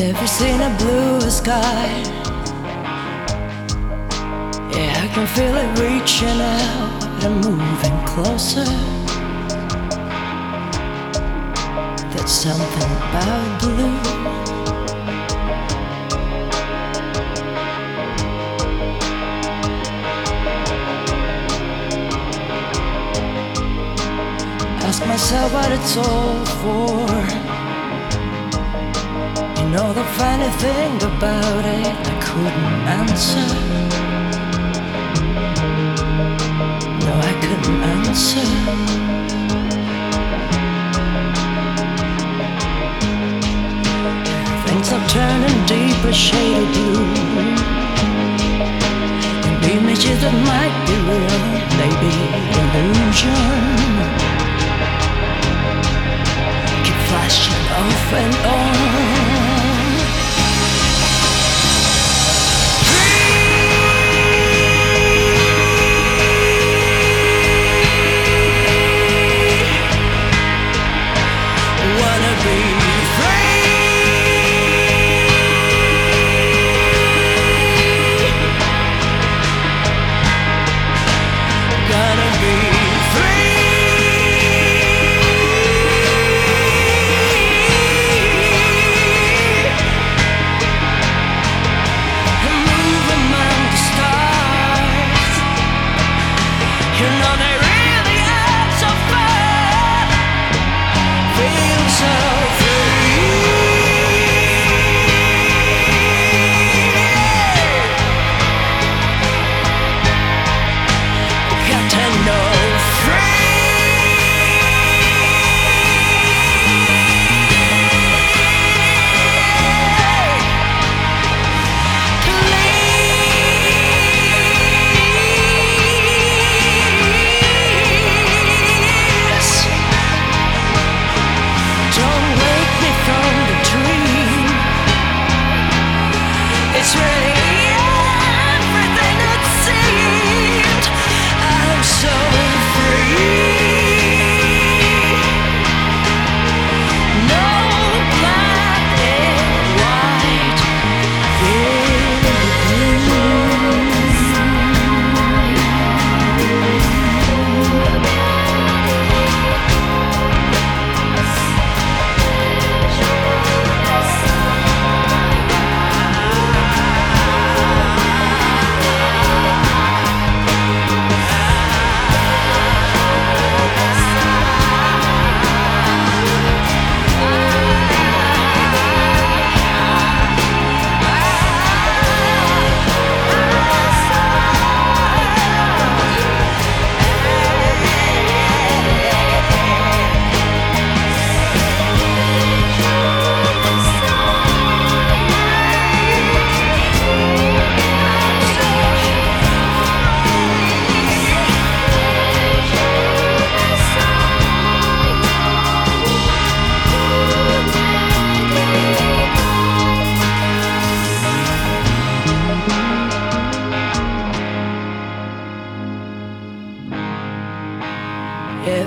Never seen a bluer sky. Yeah, I can feel it reaching out and moving closer. There's something about blue. Ask myself what it's all for. Know the funny thing about it, I couldn't answer. No, I couldn't answer. Things are turning deeper shade of blue. And images that might be real, maybe illusion. Keep flashing off and on.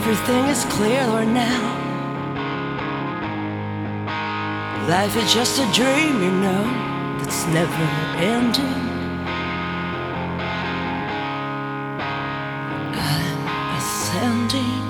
Everything is clear, now. Life is just a dream, you know, that's never ending. I'm ascending.